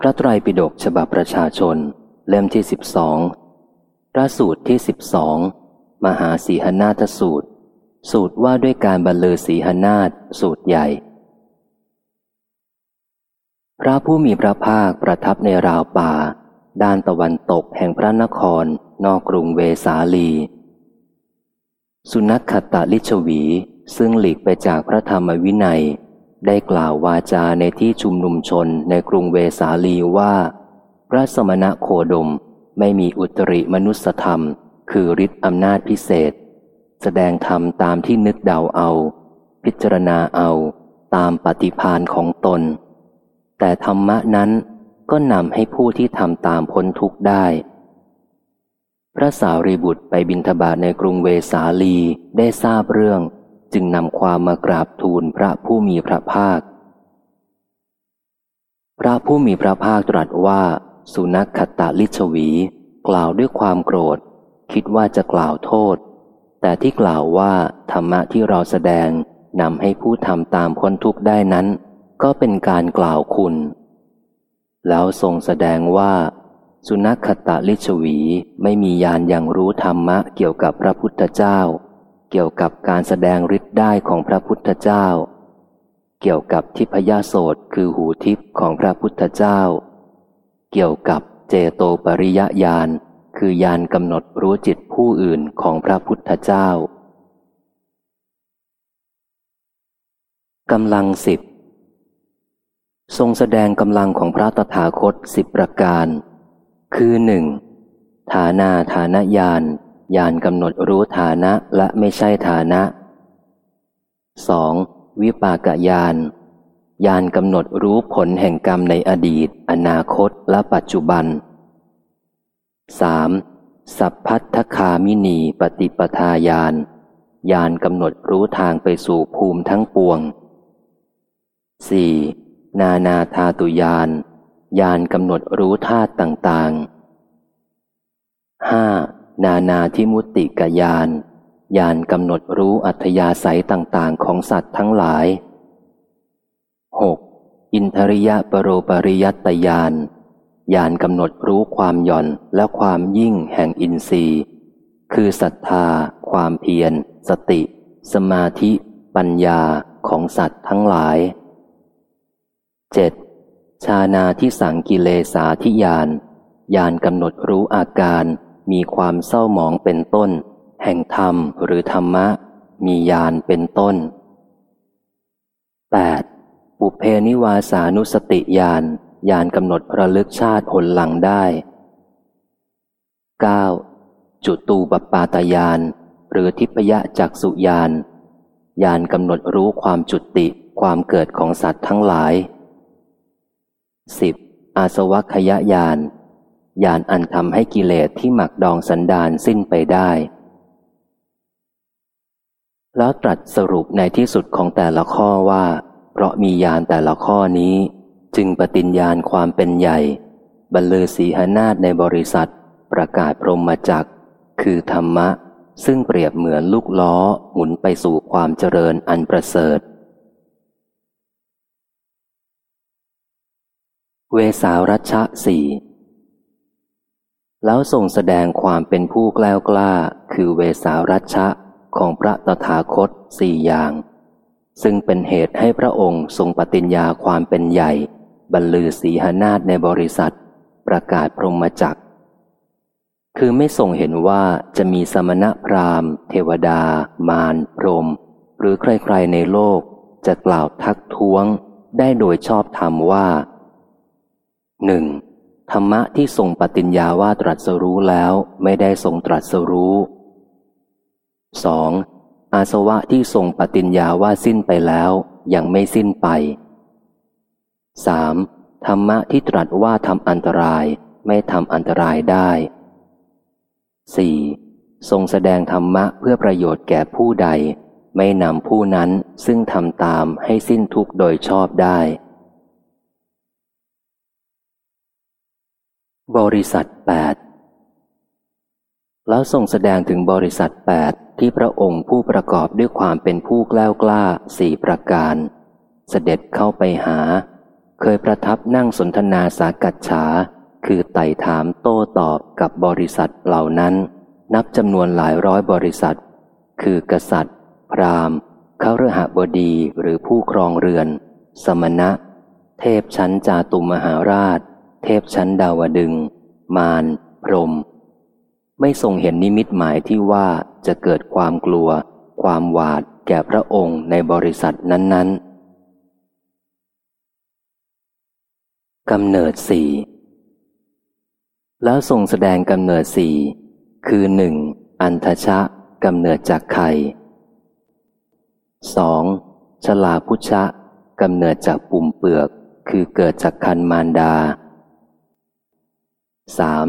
พระไตรปิฎกฉบับประชาชน เล่มที่สิบสองพระสูตรที่สิบสองมหาสีหนาทสูตร สูตรว่าด้วยการบรรลือสีหนาทสูตรใหญ่ พระผู้มีพระภาคประทับในราวป่า ด้านตะวันตกแห่งพระนคร นอกกรุงเวสาลี สุนัขขตาลิชวี ซึ่งหลีกไปจากพระธรรมวินัย ได้กล่าววาจาในที่ชุมนุมชนในกรุงเวสาลีว่า พระสมณะโคดมไม่มีอุตริมนุสธรรม คือฤทธิอำนาจพิเศษ แสดงธรรมตามที่นึกเดาเอา พิจารณาเอาตามปฏิพานของตน แต่ธรรมะนั้นก็นำให้ผู้ที่ทำตามพ้นทุกข์ได้ พระสารีบุตรไปบินทบาทในกรุงเวสาลีได้ทราบเรื่อง จึงนำความมากราบทูลพระผู้มีพระภาค พระผู้มีพระภาคตรัสว่า สุนัขขตาลิชวี กล่าวด้วยความโกรธ คิดว่าจะกล่าวโทษ แต่ที่กล่าวว่าธรรมะที่เราแสดงนำให้ผู้ทำตามพ้นทุกข์ได้นั้น ก็เป็นการกล่าวคุณ แล้วทรงแสดงว่า สุนัขขตาลิชวีไม่มียานอย่างรู้ธรรมะเกี่ยวกับพระพุทธเจ้า เกี่ยวกับการแสดงฤทธิ์ได้ของพระพุทธเจ้า เกี่ยวกับทิพยโสตคือหูทิพย์ของพระพุทธเจ้า เกี่ยวกับเจโตปริยญาณคือยานกำหนดรู้จิตผู้อื่นของพระพุทธเจ้ากำลังสิบทรงแสดงกำลังของพระตถาคตสิบประการ คือหนึ่งฐานาฐานญาณ ญาณกำหนดรู้ฐานะและไม่ใช่ฐานะ 2. วิปากญาณญาณกำหนดรู้ผลแห่งกรรมในอดีต อนาคตและปัจจุบัน 3. สัพพัทธคามินีปฏิปทาญาณญาณกำหนดรู้ทางไปสู่ภูมิทั้งปวง 4. นานาธาตุญาณญาณกำหนดรู้ธาตุต่างๆ 5. นานาทิมุติกยานยานกำหนดรู้อัธยาศัยต่าง ๆ ของสัตว์ทั้งหลาย 6. อินทริยะปโรปริยัตยานยานกำหนดรู้ความหย่อนและความยิ่งแห่งอินทรีย์ คือศรัทธา ความเพียร สติ สมาธิ ปัญญาของสัตว์ทั้งหลาย 7. ชานาที่สังกิเลสาธิยานยานกำหนดรู้อาการ มีความเศร้าหมองเป็นต้น แห่งธรรมหรือธรรมะ มียานเป็นต้น 8. ปุเพนิวาสานุสติยานยานกำหนดระลึกชาติผลหลังได้ 9. จุตูปปาตยานหรือทิพยะจักสุยานยานกำหนดรู้ความจุติความเกิดของสัตว์ทั้งหลาย 10. อาสวัคยยาน ยานอันทำให้กิเลสที่หมักดองสันดานสิ้นไปได้ แล้วตรัสสรุปในที่สุดของแต่ละข้อว่า เพราะมียานแต่ละข้อนี้ จึงปฏิญญาณความเป็นใหญ่ บรรลือสีหนาฏในบริษัท ประกาศพรหมจักคือธรรมะ ซึ่งเปรียบเหมือนลูกล้อหมุนไปสู่ความเจริญอันประเสริฐเวสารัชะสี่ แล้วทรงแสดงความเป็นผู้กล้ากล้า คือเวสารัชะของพระตถาคตสี่อย่าง ซึ่งเป็นเหตุให้พระองค์ทรงปฏิญญาความเป็นใหญ่ บรรลือสีหนาฏในบริษัท ประกาศพรหมจักคือไม่ทรงเห็นว่าจะมีสมณะพราหมณ์ เทวดา มารพรหมหรือใครๆในโลกจะกล่าวทักท้วงได้โดยชอบธรรมว่าหนึ่ง ธรรมะที่ทรงปฏิญญาว่าตรัสรู้แล้วไม่ได้ทรงตรัสรู้ 2. อาสวะที่ทรงปฏิญญาว่าสิ้นไปแล้วยังไม่สิ้นไป 3. ธรรมะที่ตรัสว่าทำอันตรายไม่ทำอันตรายได้ 4. ทรงแสดงธรรมะเพื่อประโยชน์แก่ผู้ใด ไม่นำผู้นั้นซึ่งทำตามให้สิ้นทุกข์โดยชอบได้ บริษัทแปดแล้วทรงแสดงถึงบริษัทแปดที่พระองค์ผู้ประกอบด้วยความเป็นผู้กล้ากล้าสี่ประการ เสด็จเข้าไปหา เคยประทับนั่งสนทนาสากัดฉา คือไต่ถามโต้ตอบกับบริษัทเหล่านั้น นับจำนวนหลายร้อยบริษัท คือกษัตริย์ พราหมณ์เขาฤหบดีหรือผู้ครองเรือน สมณะ เทพชั้นจาตุมหาราช เทพชั้นดาวดึง มารพรหมไม่ทรงเห็นนิมิตหมายที่ว่าจะเกิดความกลัว ความหวาดแก่พระองค์ในบริษัทนั้น ๆกำเนิดสี่แล้วทรงแสดงกำเนิดสี่คือหนึ่งอันทชะกำเนิดจากไข่สองชลาพุชะกำเนิดจากปุ่มเปลือก คือเกิดจากคันมารดา สาม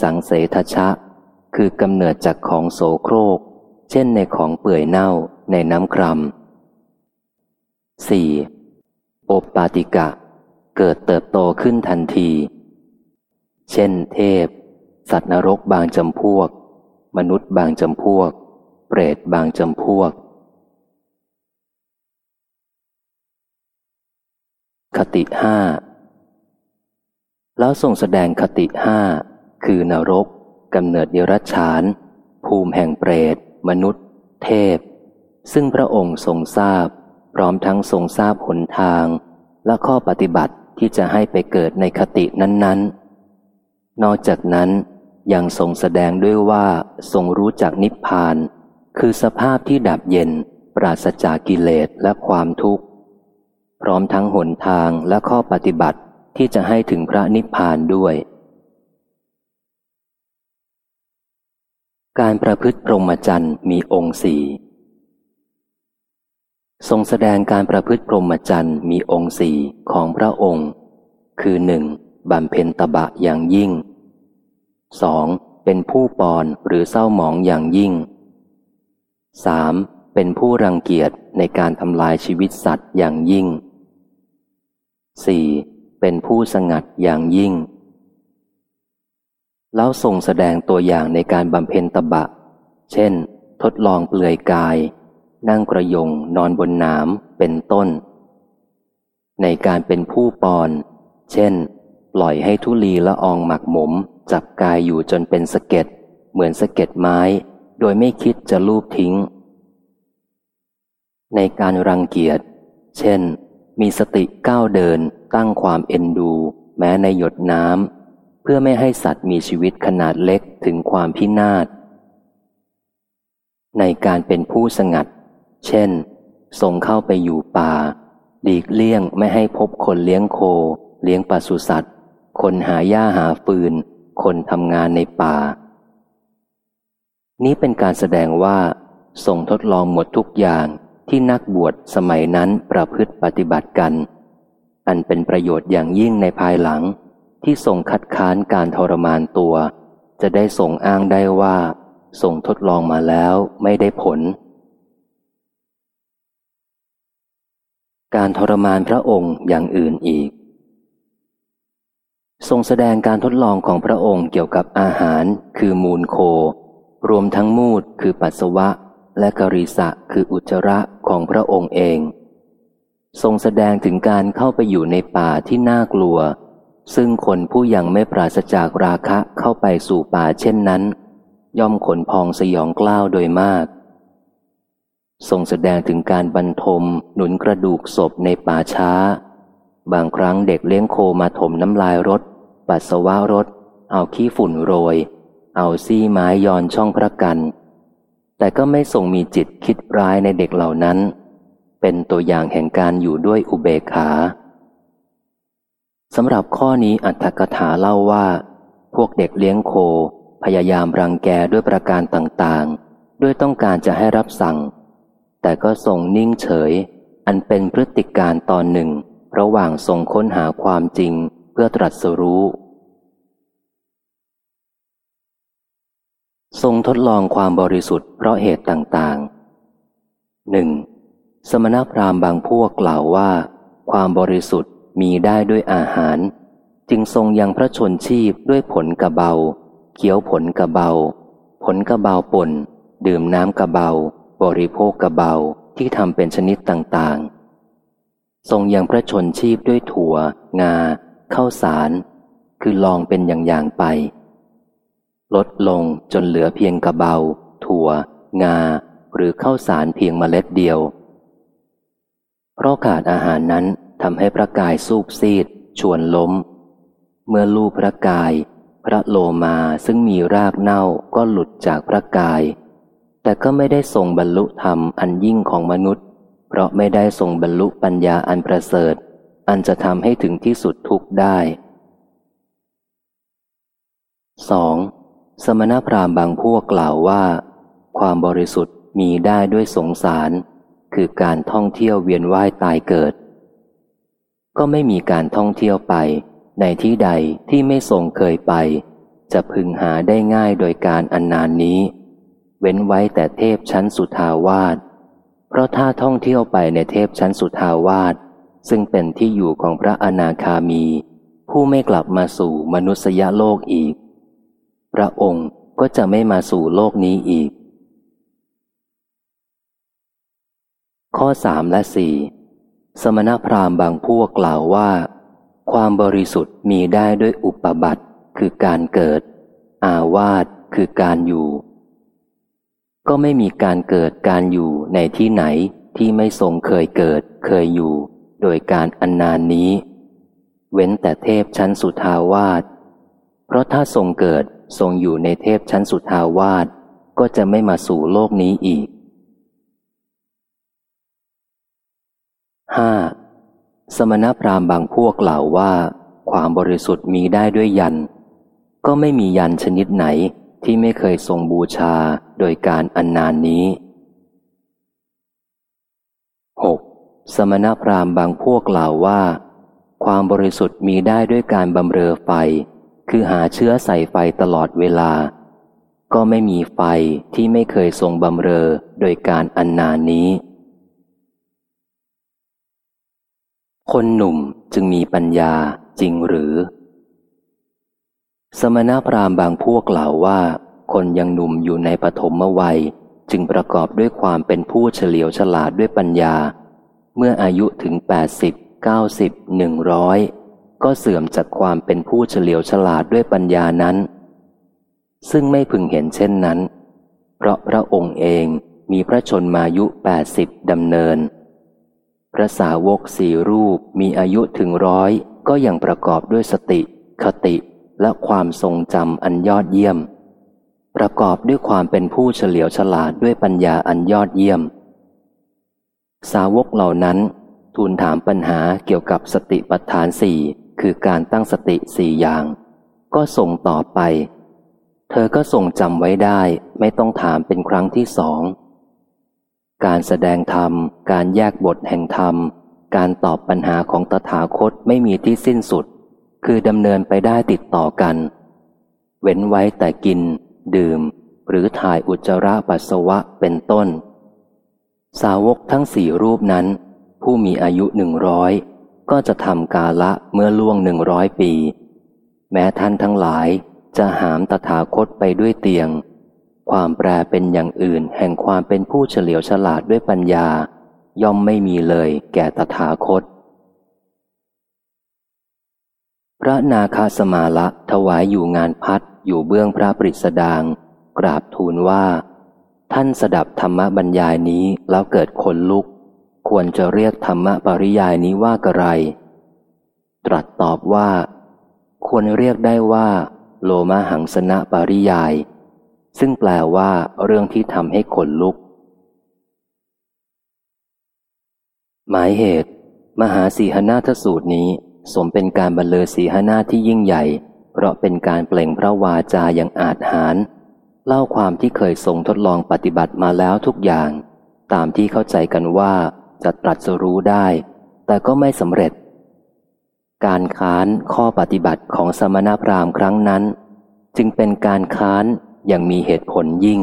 สังเสทชะ คือกำเนิดจากของโสโครก เช่นในของเปื่อยเน่าในน้ำครำสี่โอปปาติกะ เกิดเติบโตขึ้นทันที เช่นเทพ สัตว์นรกบางจำพวก มนุษย์บางจำพวก เปรตบางจำพวก คติห้า แล้วส่งแสดงคติห้าคือนรกกำเนิดเดรัจฉาน ภูมิแห่งเปรต มนุษย์ เทพ ซึ่งพระองค์ทรงทราบ พร้อมทั้งทรงทราบหนทาง และข้อปฏิบัติที่จะให้ไปเกิดในคตินั้น ๆ นอกจากนั้นยังทรงแสดงด้วยว่าทรงรู้จักนิพพาน คือสภาพที่ดับเย็น ปราศจากกิเลสและความทุกข์ พร้อมทั้งหนทางและข้อปฏิบัติ ที่จะให้ถึงพระนิพพานด้วย การประพฤติพรหมจรรย์มีองค์สี่ทรงแสดงการประพฤติพรหมจรรย์มีองค์สี่ของพระองค์ คือหนึ่งบำเพ็ญตบะอย่างยิ่งสองเป็นผู้ปอนหรือเศร้าหมองอย่างยิ่งสามเป็นผู้รังเกียจในการทำลายชีวิตสัตว์อย่างยิ่งสี่ เป็นผู้สงัดอย่างยิ่ง แล้วทรงแสดงตัวอย่างในการบำเพ็ญตบะ เช่น ทดลองเปลือยกาย นั่งกระยงนอนบนน้ำเป็นต้น ในการเป็นผู้ปอน เช่น ปล่อยให้ทุลีละอองหมักหมม จับกายอยู่จนเป็นสะเก็ดเหมือนสะเก็ดไม้ โดยไม่คิดจะลูบทิ้ง ในการรังเกียจ เช่น มีสติก้าวเดิน ตั้งความเอ็นดู แม้ในหยดน้ำเพื่อไม่ให้สัตว์มีชีวิตขนาดเล็กถึงความพินาศในการเป็นผู้สงัด เช่น ส่งเข้าไปอยู่ป่าหลีกเลี่ยงไม่ให้พบคนเลี้ยงโค เลี้ยงปศุสัตว์ คนหาหญ้าหาฟืน คนทำงานในป่า นี้เป็นการแสดงว่า ส่งทดลองหมดทุกอย่าง ที่นักบวชสมัยนั้นประพฤติปฏิบัติกัน อันเป็นประโยชน์อย่างยิ่งในภายหลัง ที่ส่งคัดค้านการทรมานตัว จะได้ส่งอ้างได้ว่าส่งทดลองมาแล้วไม่ได้ผล การทรมานพระองค์อย่างอื่นอีก ทรงแสดงการทดลองของพระองค์เกี่ยวกับอาหารคือมูลโค รวมทั้งมูดคือปัสสาวะ และกริสะคืออุจจาระ ของพระองค์เอง ทรงแสดงถึงการเข้าไปอยู่ในป่าที่น่ากลัว ซึ่งคนผู้ยังไม่ปราศจากราคะเข้าไปสู่ป่าเช่นนั้น ย่อมขนพองสยองกล้าวโดยมาก ทรงแสดงถึงการบรรทมหนุนกระดูกศพในป่าช้า บางครั้งเด็กเลี้ยงโคมาถมน้ำลายรถ ปัสสาวะรถ เอาขี้ฝุ่นโรย เอาซี่ไม้ย้อนช่องพระกัน แต่ก็ไม่ทรงมีจิตคิดร้ายในเด็กเหล่านั้น เป็นตัวอย่างแห่งการอยู่ด้วยอุเบกขาสำหรับข้อนี้อัตถกถาเล่าว่า พวกเด็กเลี้ยงโค พยายามรังแกด้วยประการต่างๆ ด้วยต้องการจะให้รับสั่ง แต่ก็ทรงนิ่งเฉย อันเป็นพฤติการตอนหนึ่ง ระหว่างทรงค้นหาความจริงเพื่อตรัสรู้ ทรงทดลองความบริสุทธิ์เพราะเหตุต่างๆหนึ่งสมณพราหมณ์บางพวกกล่าวว่า ความบริสุทธิ์มีได้ด้วยอาหาร จึงทรงยังพระชนชีพด้วยผลกระเบาเคี้ยวผลกระเบา ผลกระเบาป่น ดื่มน้ำกระเบา บริโภคกระเบาที่ทำเป็นชนิดต่างๆ ทรงยังพระชนชีพด้วยถั่ว งาข้าวสาร คือลองเป็นอย่างๆไป ลดลงจนเหลือเพียงกระเบา ถั่ว งา หรือข้าวสารเพียงเมล็ดเดียว เพราะขาดอาหารนั้นทำให้พระกายสูบซีด ชวนล้ม เมื่อลูบพระกาย พระโลมาซึ่งมีรากเน่าก็หลุดจากพระกาย แต่ก็ไม่ได้ทรงบรรลุธรรมอันยิ่งของมนุษย์ เพราะไม่ได้ทรงบรรลุปัญญาอันประเสริฐ อันจะทำให้ถึงที่สุดทุกได้ 2. สมณพราหมณ์บางพวกกล่าวว่า ความบริสุทธิ์มีได้ด้วยสงสาร คือการท่องเที่ยวเวียนว่ายตายเกิด ก็ไม่มีการท่องเที่ยวไป ในที่ใดที่ไม่ทรงเคยไป จะพึงหาได้ง่ายโดยการอันนานนี้ เว้นไว้แต่เทพชั้นสุทาวาสเพราะถ้าท่องเที่ยวไปในเทพชั้นสุทาวาสซึ่งเป็นที่อยู่ของพระอนาคามี ผู้ไม่กลับมาสู่มนุษยโลกอีก พระองค์ก็จะไม่มาสู่โลกนี้อีก ข้อสามและสี่สมณพราหมณ์บางพวกกล่าวว่า ความบริสุทธิ์มีได้ด้วยอุปบัติคือการเกิด อาวาสคือการอยู่ ก็ไม่มีการเกิดการอยู่ในที่ไหนที่ไม่ทรงเคยเกิดเคยอยู่ โดยการอันนานนี้ เว้นแต่เทพชั้นสุทาวาสเพราะถ้าทรงเกิด ทรงอยู่ในเทพชั้นสุทาวาสก็จะไม่มาสู่โลกนี้อีกห้าสมณพราหมณ์บางพวกกล่าวว่า ความบริสุทธิ์มีได้ด้วยยัน ก็ไม่มียันชนิดไหนที่ไม่เคยทรงบูชาโดยการอันนานนี้ 6. สมณพราหมณ์บางพวกกล่าวว่า ความบริสุทธิ์มีได้ด้วยการบำเรอไฟ คือหาเชื้อใส่ไฟตลอดเวลา ก็ไม่มีไฟที่ไม่เคยทรงบำเรอโดยการอันนานนี้ คนหนุ่มจึงมีปัญญาจริงหรือ สมณพราหมณ์บางพวกกล่าวว่า คนยังหนุ่มอยู่ในปฐมวัย จึงประกอบด้วยความเป็นผู้เฉลียวฉลาดด้วยปัญญา เมื่ออายุถึง 80 90 100 ก็เสื่อมจากความเป็นผู้เฉลียวฉลาดด้วยปัญญานั้น ซึ่งไม่พึงเห็นเช่นนั้น เพราะพระองค์เองมีพระชนมายุ80ดำเนิน พระสาวกสี่รูปมีอายุถึงร้อยก็ยังประกอบด้วยสติ คติและความทรงจำอันยอดเยี่ยม ประกอบด้วยความเป็นผู้เฉลียวฉลาดด้วยปัญญาอันยอดเยี่ยม สาวกเหล่านั้นทูลถามปัญหาเกี่ยวกับสติปัฏฐานสี่ คือการตั้งสติสี่อย่าง ก็ส่งต่อไป เธอก็ส่งจำไว้ได้ไม่ต้องถามเป็นครั้งที่สอง การแสดงธรรม การแยกบทแห่งธรรม การตอบปัญหาของตถาคตไม่มีที่สิ้นสุด คือดำเนินไปได้ติดต่อกัน เว้นไว้แต่กิน ดื่ม หรือถ่ายอุจจาระปัสสาวะเป็นต้น สาวกทั้งสี่รูปนั้น ผู้มีอายุหนึ่งร้อย ก็จะทำกาละเมื่อล่วงหนึ่งร้อยปี แม้ท่านทั้งหลายจะหามตถาคตไปด้วยเตียง ความแปรเป็นอย่างอื่นแห่งความเป็นผู้เฉลียวฉลาดด้วยปัญญา ย่อมไม่มีเลยแก่ตถาคต พระนาคาสมาละถวายอยู่งานพัดอยู่เบื้องพระปริสดาง กราบทูลว่า ท่านสดับธรรมบรรยายนี้แล้วเกิดขนลุก ควรจะเรียกธรรมปริยายนี้ว่ากระไร ตรัสตอบว่า ควรเรียกได้ว่า โลมาหังสนะปริยาย ซึ่งแปลว่าเรื่องที่ทำให้ขนลุก หมายเหตุ มหาสีหนาทสูตรนี้ สมเป็นการบรรเลอสีหนาที่ยิ่งใหญ่ เพราะเป็นการเปล่งพระวาจาอย่างอาจหารเล่าความที่เคยทรงทดลองปฏิบัติมาแล้วทุกอย่าง ตามที่เข้าใจกันว่า จะตรัสรู้ได้ แต่ก็ไม่สำเร็จ การค้านข้อปฏิบัติของสมณพราหมณ์ครั้งนั้น จึงเป็นการค้านอย่างมีเหตุผลยิ่ง